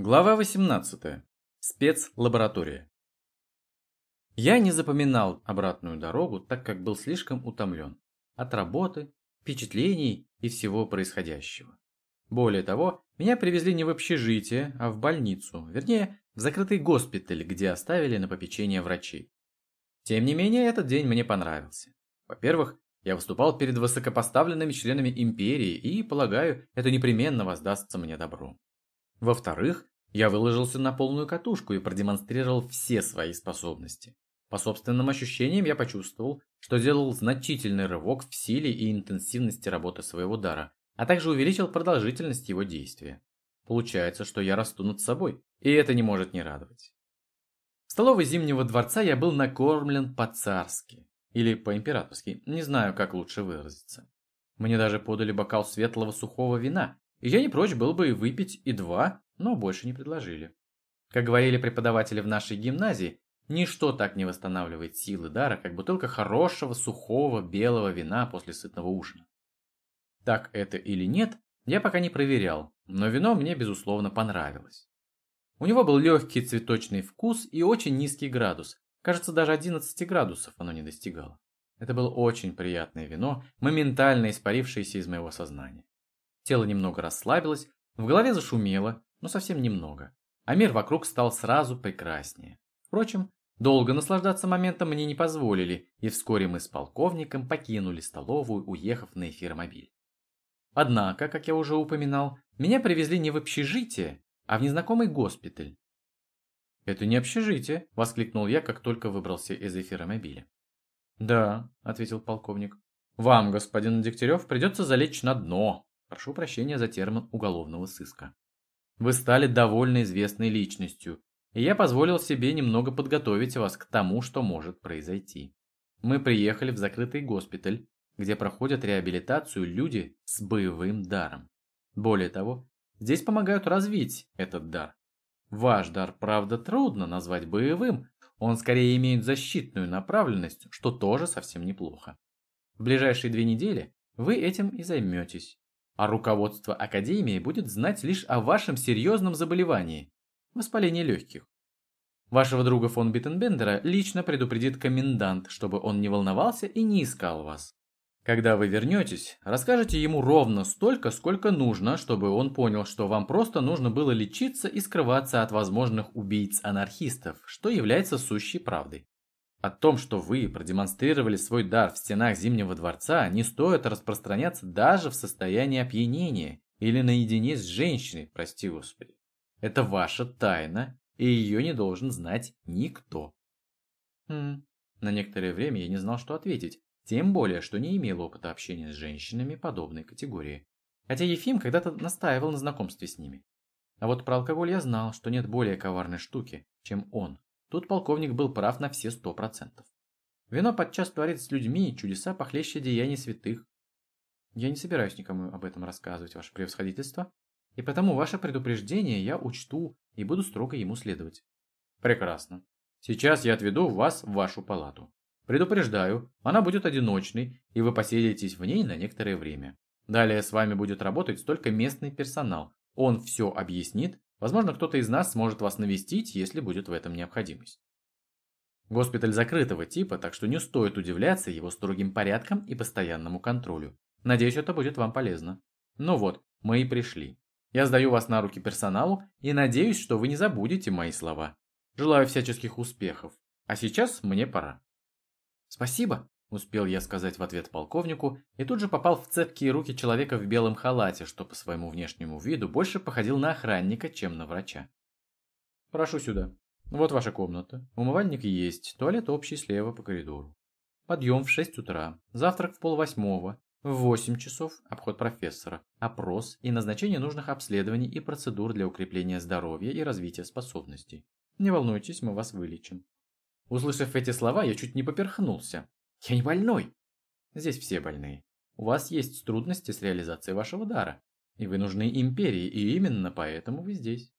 Глава 18. Спецлаборатория. Я не запоминал обратную дорогу, так как был слишком утомлен. От работы, впечатлений и всего происходящего. Более того, меня привезли не в общежитие, а в больницу, вернее, в закрытый госпиталь, где оставили на попечение врачей. Тем не менее, этот день мне понравился. Во-первых, я выступал перед высокопоставленными членами империи и, полагаю, это непременно воздастся мне добром. Во-вторых, я выложился на полную катушку и продемонстрировал все свои способности. По собственным ощущениям я почувствовал, что сделал значительный рывок в силе и интенсивности работы своего дара, а также увеличил продолжительность его действия. Получается, что я расту над собой, и это не может не радовать. В столовой Зимнего дворца я был накормлен по-царски, или по-императорски, не знаю, как лучше выразиться. Мне даже подали бокал светлого сухого вина, и я не прочь был бы и выпить и два, но больше не предложили. Как говорили преподаватели в нашей гимназии, ничто так не восстанавливает силы дара, как бутылка хорошего, сухого, белого вина после сытного ужина. Так это или нет, я пока не проверял, но вино мне, безусловно, понравилось. У него был легкий цветочный вкус и очень низкий градус. Кажется, даже 11 градусов оно не достигало. Это было очень приятное вино, моментально испарившееся из моего сознания. Тело немного расслабилось, в голове зашумело, но совсем немного. А мир вокруг стал сразу прекраснее. Впрочем, долго наслаждаться моментом мне не позволили, и вскоре мы с полковником покинули столовую, уехав на эфиромобиль. Однако, как я уже упоминал, меня привезли не в общежитие, а в незнакомый госпиталь. «Это не общежитие», – воскликнул я, как только выбрался из эфиромобиля. «Да», – ответил полковник. «Вам, господин Дегтярев, придется залечь на дно, Прошу прощения за термин уголовного сыска. Вы стали довольно известной личностью, и я позволил себе немного подготовить вас к тому, что может произойти. Мы приехали в закрытый госпиталь, где проходят реабилитацию люди с боевым даром. Более того, здесь помогают развить этот дар. Ваш дар, правда, трудно назвать боевым, он скорее имеет защитную направленность, что тоже совсем неплохо. В ближайшие две недели вы этим и займетесь а руководство Академии будет знать лишь о вашем серьезном заболевании – воспалении легких. Вашего друга фон Биттенбендера лично предупредит комендант, чтобы он не волновался и не искал вас. Когда вы вернетесь, расскажите ему ровно столько, сколько нужно, чтобы он понял, что вам просто нужно было лечиться и скрываться от возможных убийц-анархистов, что является сущей правдой. О том, что вы продемонстрировали свой дар в стенах Зимнего дворца, не стоит распространяться даже в состоянии опьянения или наедине с женщиной, прости господи. Это ваша тайна, и ее не должен знать никто. Хм, на некоторое время я не знал, что ответить, тем более, что не имел опыта общения с женщинами подобной категории. Хотя Ефим когда-то настаивал на знакомстве с ними. А вот про алкоголь я знал, что нет более коварной штуки, чем он. Тут полковник был прав на все сто процентов. Вино подчас творит с людьми чудеса похлеще деяний святых. Я не собираюсь никому об этом рассказывать, ваше превосходительство, и потому ваше предупреждение я учту и буду строго ему следовать. Прекрасно. Сейчас я отведу вас в вашу палату. Предупреждаю, она будет одиночной, и вы поселитесь в ней на некоторое время. Далее с вами будет работать только местный персонал. Он все объяснит Возможно, кто-то из нас сможет вас навестить, если будет в этом необходимость. Госпиталь закрытого типа, так что не стоит удивляться его строгим порядкам и постоянному контролю. Надеюсь, это будет вам полезно. Ну вот, мы и пришли. Я сдаю вас на руки персоналу и надеюсь, что вы не забудете мои слова. Желаю всяческих успехов. А сейчас мне пора. Спасибо, Успел я сказать в ответ полковнику и тут же попал в цепкие руки человека в белом халате, что по своему внешнему виду больше походил на охранника, чем на врача. «Прошу сюда. Вот ваша комната. Умывальник есть, туалет общий слева по коридору. Подъем в 6 утра, завтрак в полвосьмого, в 8 часов обход профессора, опрос и назначение нужных обследований и процедур для укрепления здоровья и развития способностей. Не волнуйтесь, мы вас вылечим». Услышав эти слова, я чуть не поперхнулся. Я не больной. Здесь все больные. У вас есть трудности с реализацией вашего дара. И вы нужны империи, и именно поэтому вы здесь.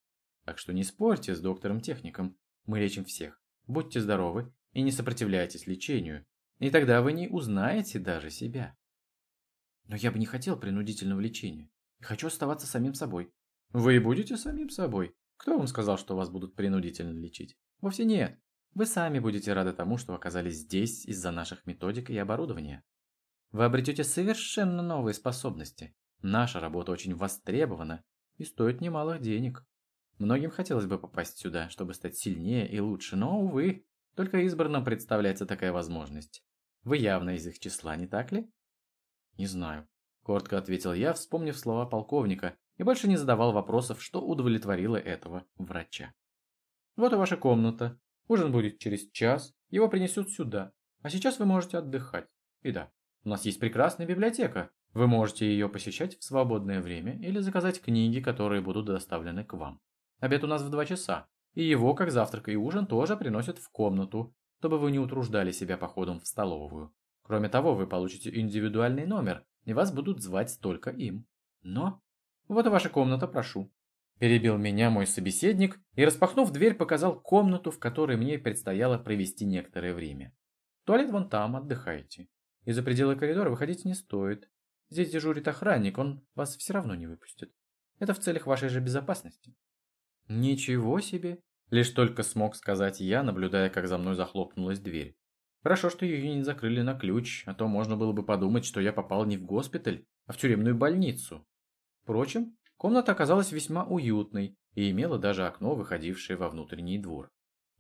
Так что не спорьте с доктором-техником. Мы лечим всех. Будьте здоровы и не сопротивляйтесь лечению. И тогда вы не узнаете даже себя. Но я бы не хотел принудительного лечения. Хочу оставаться самим собой. Вы будете самим собой. Кто вам сказал, что вас будут принудительно лечить? Вовсе нет. Вы сами будете рады тому, что оказались здесь из-за наших методик и оборудования. Вы обретете совершенно новые способности. Наша работа очень востребована и стоит немалых денег. Многим хотелось бы попасть сюда, чтобы стать сильнее и лучше, но, увы, только избранным представляется такая возможность. Вы явно из их числа, не так ли? Не знаю. Коротко ответил я, вспомнив слова полковника, и больше не задавал вопросов, что удовлетворило этого врача. Вот и ваша комната. Ужин будет через час, его принесут сюда. А сейчас вы можете отдыхать. И да, у нас есть прекрасная библиотека. Вы можете ее посещать в свободное время или заказать книги, которые будут доставлены к вам. Обед у нас в два часа, и его, как завтрак и ужин, тоже приносят в комнату, чтобы вы не утруждали себя походом в столовую. Кроме того, вы получите индивидуальный номер, и вас будут звать только им. Но... Вот и ваша комната, прошу. Перебил меня мой собеседник и, распахнув дверь, показал комнату, в которой мне предстояло провести некоторое время. Туалет вон там, отдыхайте. И за пределы коридора выходить не стоит. Здесь дежурит охранник, он вас все равно не выпустит. Это в целях вашей же безопасности. Ничего себе! Лишь только смог сказать я, наблюдая, как за мной захлопнулась дверь. Хорошо, что ее не закрыли на ключ, а то можно было бы подумать, что я попал не в госпиталь, а в тюремную больницу. Впрочем, комната оказалась весьма уютной и имела даже окно, выходившее во внутренний двор.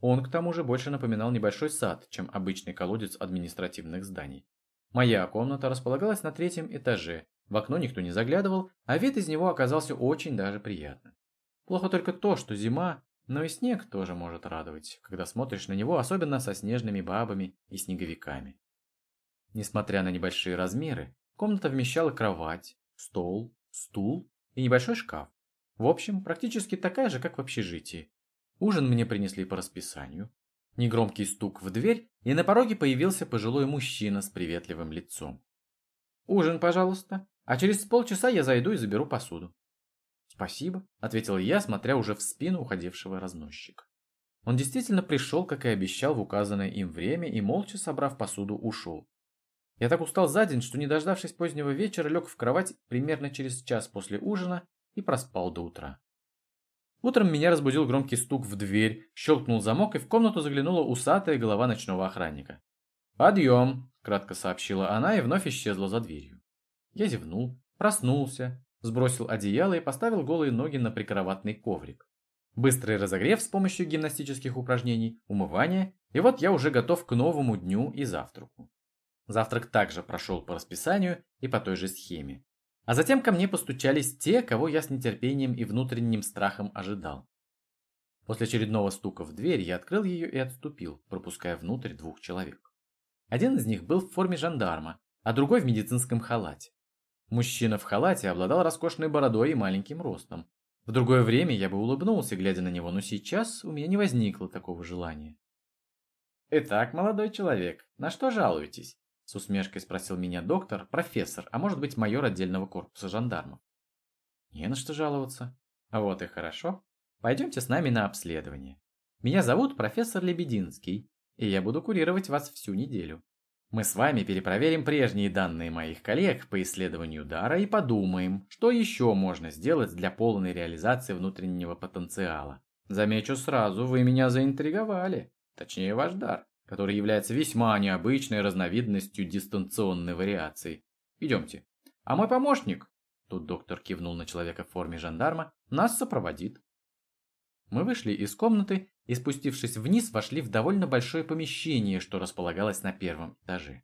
Он, к тому же, больше напоминал небольшой сад, чем обычный колодец административных зданий. Моя комната располагалась на третьем этаже, в окно никто не заглядывал, а вид из него оказался очень даже приятным. Плохо только то, что зима, но и снег тоже может радовать, когда смотришь на него, особенно со снежными бабами и снеговиками. Несмотря на небольшие размеры, комната вмещала кровать, стол, стул и небольшой шкаф. В общем, практически такая же, как в общежитии. Ужин мне принесли по расписанию. Негромкий стук в дверь, и на пороге появился пожилой мужчина с приветливым лицом. «Ужин, пожалуйста, а через полчаса я зайду и заберу посуду». «Спасибо», — ответил я, смотря уже в спину уходившего разносчика. Он действительно пришел, как и обещал, в указанное им время и, молча собрав посуду, ушел. Я так устал за день, что, не дождавшись позднего вечера, лег в кровать примерно через час после ужина и проспал до утра. Утром меня разбудил громкий стук в дверь, щелкнул замок, и в комнату заглянула усатая голова ночного охранника. «Подъем!» – кратко сообщила она и вновь исчезла за дверью. Я зевнул, проснулся, сбросил одеяло и поставил голые ноги на прикроватный коврик. Быстрый разогрев с помощью гимнастических упражнений, умывание, и вот я уже готов к новому дню и завтраку. Завтрак также прошел по расписанию и по той же схеме. А затем ко мне постучались те, кого я с нетерпением и внутренним страхом ожидал. После очередного стука в дверь я открыл ее и отступил, пропуская внутрь двух человек. Один из них был в форме жандарма, а другой в медицинском халате. Мужчина в халате обладал роскошной бородой и маленьким ростом. В другое время я бы улыбнулся, глядя на него, но сейчас у меня не возникло такого желания. «Итак, молодой человек, на что жалуетесь?» С усмешкой спросил меня доктор, профессор, а может быть майор отдельного корпуса жандармов. «Не на что жаловаться». «Вот и хорошо. Пойдемте с нами на обследование. Меня зовут профессор Лебединский, и я буду курировать вас всю неделю. Мы с вами перепроверим прежние данные моих коллег по исследованию дара и подумаем, что еще можно сделать для полной реализации внутреннего потенциала. Замечу сразу, вы меня заинтриговали. Точнее, ваш дар, который является весьма необычной разновидностью дистанционной вариации. Идемте. А мой помощник, тут доктор кивнул на человека в форме жандарма, нас сопроводит. Мы вышли из комнаты и, спустившись вниз, вошли в довольно большое помещение, что располагалось на первом этаже.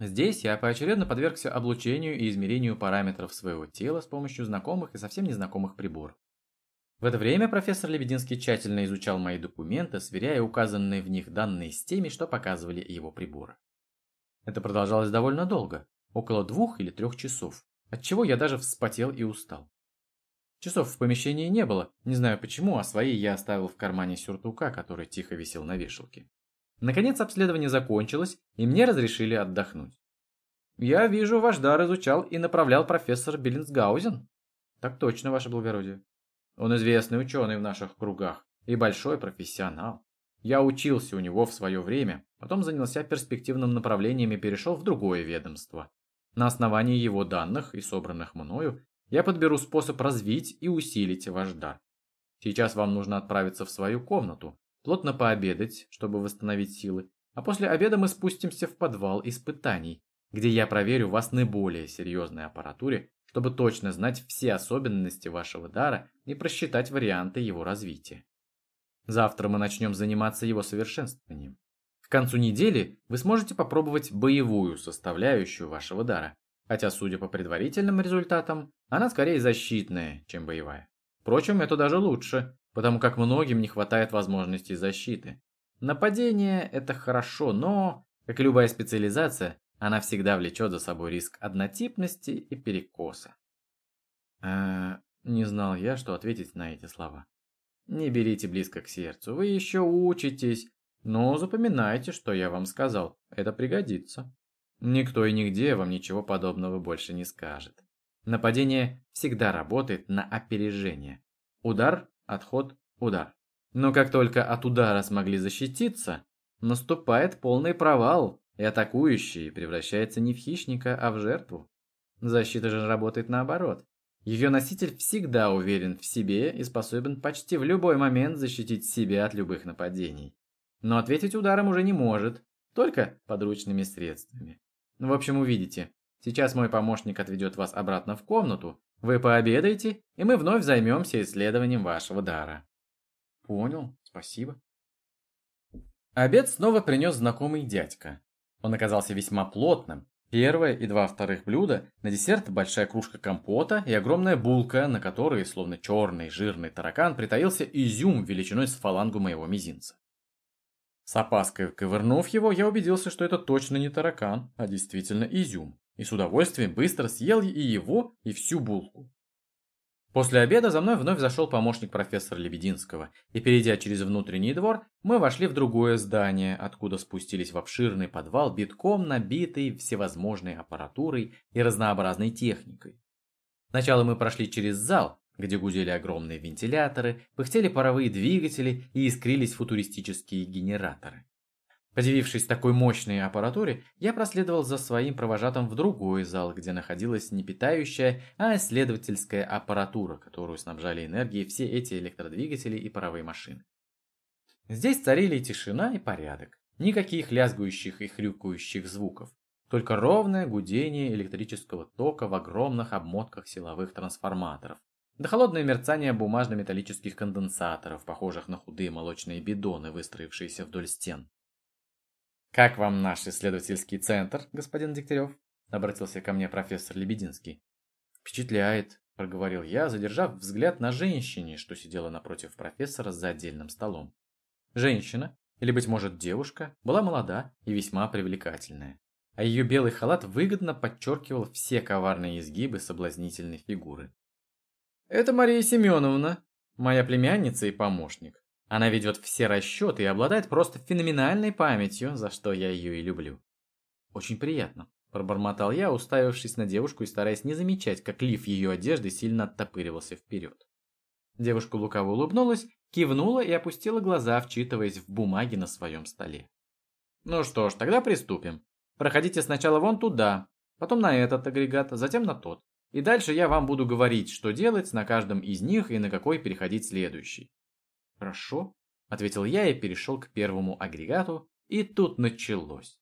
Здесь я поочередно подвергся облучению и измерению параметров своего тела с помощью знакомых и совсем незнакомых приборов. В это время профессор Лебединский тщательно изучал мои документы, сверяя указанные в них данные с теми, что показывали его приборы. Это продолжалось довольно долго, около двух или трех часов, отчего я даже вспотел и устал. Часов в помещении не было, не знаю почему, а свои я оставил в кармане сюртука, который тихо висел на вешалке. Наконец обследование закончилось, и мне разрешили отдохнуть. «Я вижу, ваш дар изучал и направлял профессор Биллинсгаузен». «Так точно, ваше благородие. Он известный ученый в наших кругах и большой профессионал. Я учился у него в свое время, потом занялся перспективным направлением и перешел в другое ведомство. На основании его данных и собранных мною я подберу способ развить и усилить ваш дар. Сейчас вам нужно отправиться в свою комнату, плотно пообедать, чтобы восстановить силы, а после обеда мы спустимся в подвал испытаний, где я проверю вас на более серьезной аппаратуре, чтобы точно знать все особенности вашего дара и просчитать варианты его развития. Завтра мы начнем заниматься его совершенствованием. К концу недели вы сможете попробовать боевую составляющую вашего дара, хотя, судя по предварительным результатам, она скорее защитная, чем боевая. Впрочем, это даже лучше, потому как многим не хватает возможностей защиты. Нападение – это хорошо, но, как и любая специализация, она всегда влечет за собой риск однотипности и перекоса. Э, не знал я, что ответить на эти слова. Не берите близко к сердцу, вы еще учитесь, но запоминайте, что я вам сказал, это пригодится. Никто и нигде вам ничего подобного больше не скажет. Нападение всегда работает на опережение. Удар, отход, удар. Но как только от удара смогли защититься, наступает полный провал, и атакующий превращается не в хищника, а в жертву. Защита же работает наоборот. Ее носитель всегда уверен в себе и способен почти в любой момент защитить себя от любых нападений. Но ответить ударом уже не может, только подручными средствами. В общем, увидите. Сейчас мой помощник отведет вас обратно в комнату, вы пообедаете, и мы вновь займемся исследованием вашего дара. Понял, спасибо. Обед снова принес знакомый дядька. Он оказался весьма плотным. Первое и два вторых блюда, на десерт большая кружка компота и огромная булка, на которой, словно черный жирный таракан, притаился изюм величиной с фалангу моего мизинца. С опаской ковырнув его, я убедился, что это точно не таракан, а действительно изюм, и с удовольствием быстро съел и его, и всю булку. После обеда за мной вновь зашел помощник профессора Лебединского, и перейдя через внутренний двор, мы вошли в другое здание, откуда спустились в обширный подвал, битком набитый всевозможной аппаратурой и разнообразной техникой. Сначала мы прошли через зал, где гудели огромные вентиляторы, пыхтели паровые двигатели и искрились футуристические генераторы. Подивившись такой мощной аппаратуре, я проследовал за своим провожатым в другой зал, где находилась не питающая, а исследовательская аппаратура, которую снабжали энергией все эти электродвигатели и паровые машины. Здесь царили тишина и порядок, никаких лязгующих и хрюкающих звуков, только ровное гудение электрического тока в огромных обмотках силовых трансформаторов, да холодное мерцание бумажно-металлических конденсаторов, похожих на худые молочные бидоны, выстроившиеся вдоль стен. «Как вам наш исследовательский центр, господин Дегтярев?» – обратился ко мне профессор Лебединский. «Впечатляет», – проговорил я, задержав взгляд на женщине, что сидела напротив профессора за отдельным столом. Женщина, или, быть может, девушка, была молода и весьма привлекательная, а ее белый халат выгодно подчеркивал все коварные изгибы соблазнительной фигуры. «Это Мария Семеновна, моя племянница и помощник. Она ведет все расчеты и обладает просто феноменальной памятью, за что я ее и люблю. Очень приятно, пробормотал я, уставившись на девушку и стараясь не замечать, как лиф ее одежды сильно оттопыривался вперед. Девушка лукаво улыбнулась, кивнула и опустила глаза, вчитываясь в бумаги на своем столе. Ну что ж, тогда приступим. Проходите сначала вон туда, потом на этот агрегат, затем на тот. И дальше я вам буду говорить, что делать на каждом из них и на какой переходить следующий. «Хорошо», — ответил я и перешел к первому агрегату, и тут началось.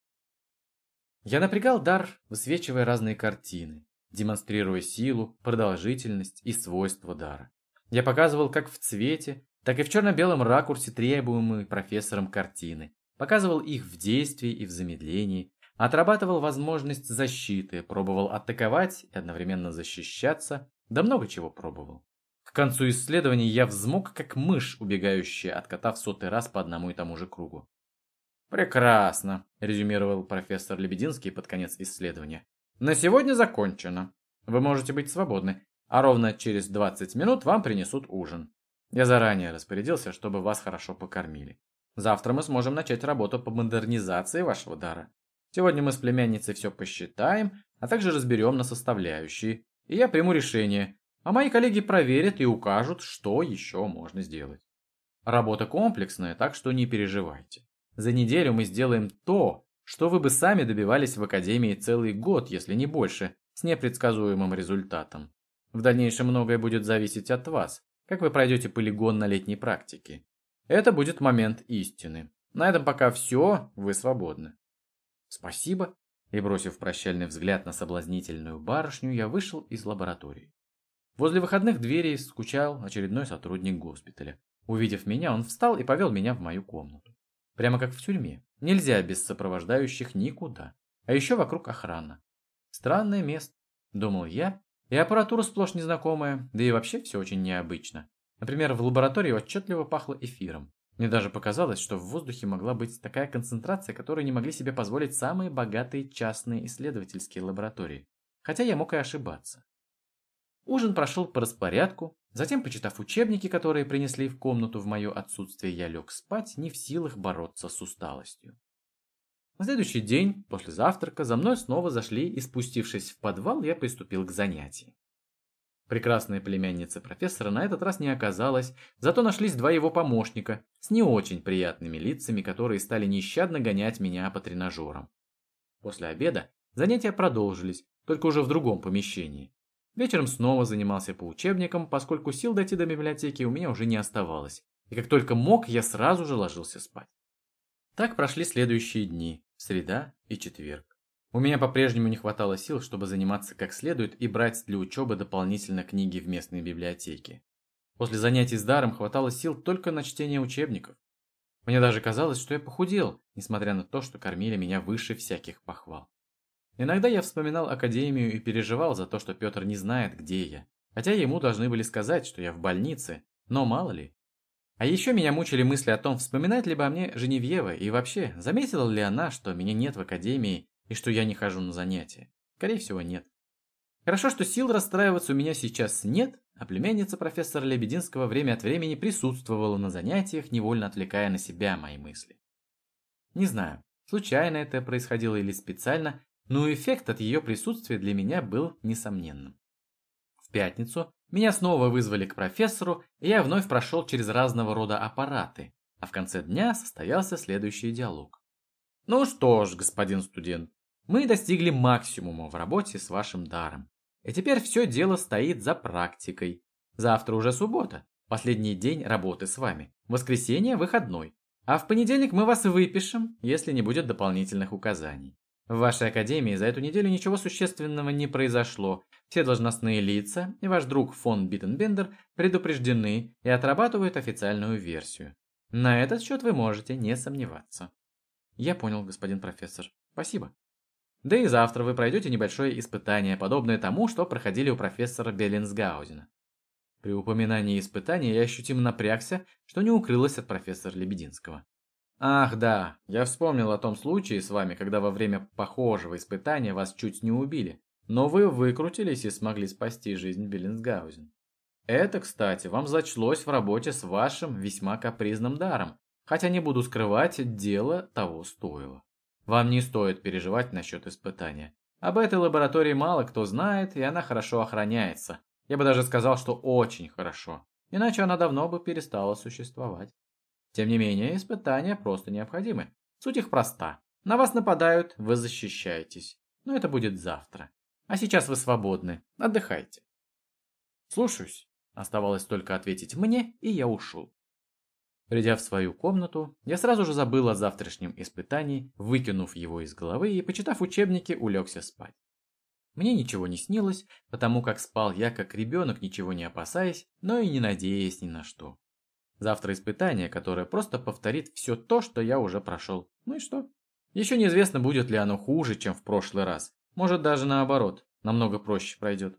Я напрягал дар, высвечивая разные картины, демонстрируя силу, продолжительность и свойства дара. Я показывал как в цвете, так и в черно-белом ракурсе требуемые профессором картины, показывал их в действии и в замедлении, отрабатывал возможность защиты, пробовал атаковать и одновременно защищаться, да много чего пробовал. Концу исследования я взмок, как мышь, убегающая от кота в сотый раз по одному и тому же кругу. «Прекрасно», – резюмировал профессор Лебединский под конец исследования. «На сегодня закончено. Вы можете быть свободны, а ровно через 20 минут вам принесут ужин. Я заранее распорядился, чтобы вас хорошо покормили. Завтра мы сможем начать работу по модернизации вашего дара. Сегодня мы с племянницей все посчитаем, а также разберем на составляющие, и я приму решение, а мои коллеги проверят и укажут, что еще можно сделать. Работа комплексная, так что не переживайте. За неделю мы сделаем то, что вы бы сами добивались в Академии целый год, если не больше, с непредсказуемым результатом. В дальнейшем многое будет зависеть от вас, как вы пройдете полигон на летней практике. Это будет момент истины. На этом пока все, вы свободны. Спасибо. И бросив прощальный взгляд на соблазнительную барышню, я вышел из лаборатории. Возле выходных дверей скучал очередной сотрудник госпиталя. Увидев меня, он встал и повел меня в мою комнату. Прямо как в тюрьме. Нельзя без сопровождающих никуда. А еще вокруг охрана. Странное место, думал я, и аппаратура сплошь незнакомая, да и вообще все очень необычно. Например, в лаборатории отчетливо пахло эфиром. Мне даже показалось, что в воздухе могла быть такая концентрация, которую не могли себе позволить самые богатые частные исследовательские лаборатории. Хотя я мог и ошибаться. Ужин прошел по распорядку, затем, почитав учебники, которые принесли в комнату в мое отсутствие, я лег спать, не в силах бороться с усталостью. На следующий день, после завтрака, за мной снова зашли, и спустившись в подвал, я приступил к занятиям. Прекрасной племянницы профессора на этот раз не оказалось, зато нашлись два его помощника с не очень приятными лицами, которые стали нещадно гонять меня по тренажерам. После обеда занятия продолжились, только уже в другом помещении. Вечером снова занимался по учебникам, поскольку сил дойти до библиотеки у меня уже не оставалось, и как только мог, я сразу же ложился спать. Так прошли следующие дни, среда и четверг. У меня по-прежнему не хватало сил, чтобы заниматься как следует и брать для учебы дополнительно книги в местной библиотеке. После занятий с даром хватало сил только на чтение учебников. Мне даже казалось, что я похудел, несмотря на то, что кормили меня выше всяких похвал. Иногда я вспоминал академию и переживал за то, что Петр не знает, где я. Хотя ему должны были сказать, что я в больнице, но мало ли. А еще меня мучили мысли о том, вспоминает ли обо мне Женевьева и вообще, заметила ли она, что меня нет в академии и что я не хожу на занятия? Скорее всего, нет. Хорошо, что сил расстраиваться у меня сейчас нет, а племянница профессора Лебединского время от времени присутствовала на занятиях, невольно отвлекая на себя мои мысли. Не знаю, случайно это происходило или специально, но эффект от ее присутствия для меня был несомненным. В пятницу меня снова вызвали к профессору, и я вновь прошел через разного рода аппараты, а в конце дня состоялся следующий диалог. Ну что ж, господин студент, мы достигли максимума в работе с вашим даром. И теперь все дело стоит за практикой. Завтра уже суббота, последний день работы с вами. Воскресенье – выходной. А в понедельник мы вас выпишем, если не будет дополнительных указаний. В вашей академии за эту неделю ничего существенного не произошло. Все должностные лица и ваш друг фон Биттенбендер предупреждены и отрабатывают официальную версию. На этот счет вы можете не сомневаться. Я понял, господин профессор. Спасибо. Да и завтра вы пройдете небольшое испытание, подобное тому, что проходили у профессора Беллинсгаузена. При упоминании испытания я ощутимо напрягся, что не укрылось от профессора Лебединского. Ах, да, я вспомнил о том случае с вами, когда во время похожего испытания вас чуть не убили, но вы выкрутились и смогли спасти жизнь Беллинсгаузен. Это, кстати, вам зачлось в работе с вашим весьма капризным даром, хотя не буду скрывать, дело того стоило. Вам не стоит переживать насчет испытания. Об этой лаборатории мало кто знает, и она хорошо охраняется. Я бы даже сказал, что очень хорошо. Иначе она давно бы перестала существовать. Тем не менее, испытания просто необходимы. Суть их проста. На вас нападают, вы защищаетесь. Но это будет завтра. А сейчас вы свободны. Отдыхайте. Слушаюсь. Оставалось только ответить мне, и я ушел. Придя в свою комнату, я сразу же забыл о завтрашнем испытании, выкинув его из головы и, почитав учебники, улегся спать. Мне ничего не снилось, потому как спал я как ребенок, ничего не опасаясь, но и не надеясь ни на что. Завтра испытание, которое просто повторит все то, что я уже прошел. Ну и что? Еще неизвестно, будет ли оно хуже, чем в прошлый раз. Может даже наоборот, намного проще пройдет.